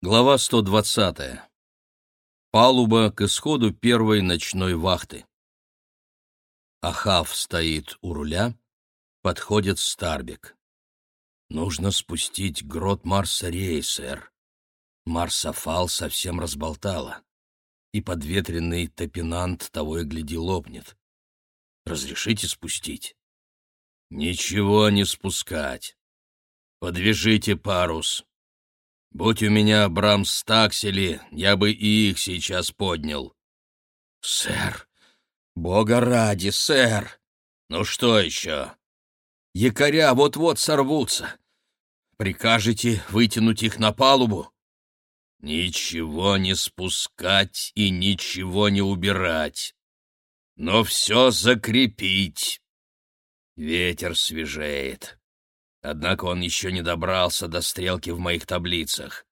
Глава 120. Палуба к исходу первой ночной вахты. Ахав стоит у руля, подходит Старбек. Нужно спустить грот Марса Рей, сэр. Марсофал совсем разболтала, и подветренный топинант того и гляди лопнет. Разрешите спустить? Ничего не спускать. Подвяжите парус. Будь у меня брамстаксели, я бы и их сейчас поднял. Сэр, бога ради, сэр. Ну что еще? Якоря вот-вот сорвутся. Прикажете вытянуть их на палубу? Ничего не спускать и ничего не убирать. Но все закрепить. Ветер свежеет. Однако он еще не добрался до стрелки в моих таблицах.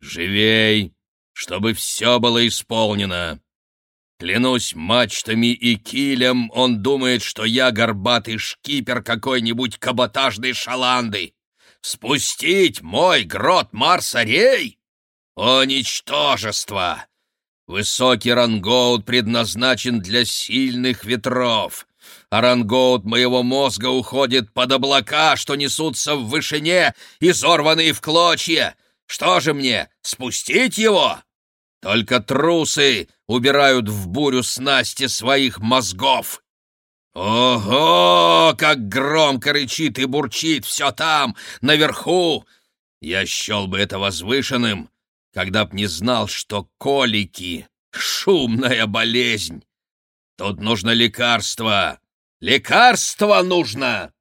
«Живей, чтобы все было исполнено!» Клянусь мачтами и килем, он думает, что я горбатый шкипер какой-нибудь каботажной шаланды. Спустить мой грот Марсарей? О, ничтожество! Высокий рангоут предназначен для сильных ветров. Орангоут моего мозга уходит под облака, что несутся в вышине, изорванные в клочья. Что же мне, спустить его? Только трусы убирают в бурю снасти своих мозгов. Ого, как громко рычит и бурчит все там, наверху! Я счел бы это возвышенным, когда б не знал, что колики — шумная болезнь. Тут нужно лекарство, Лекарство нужно!»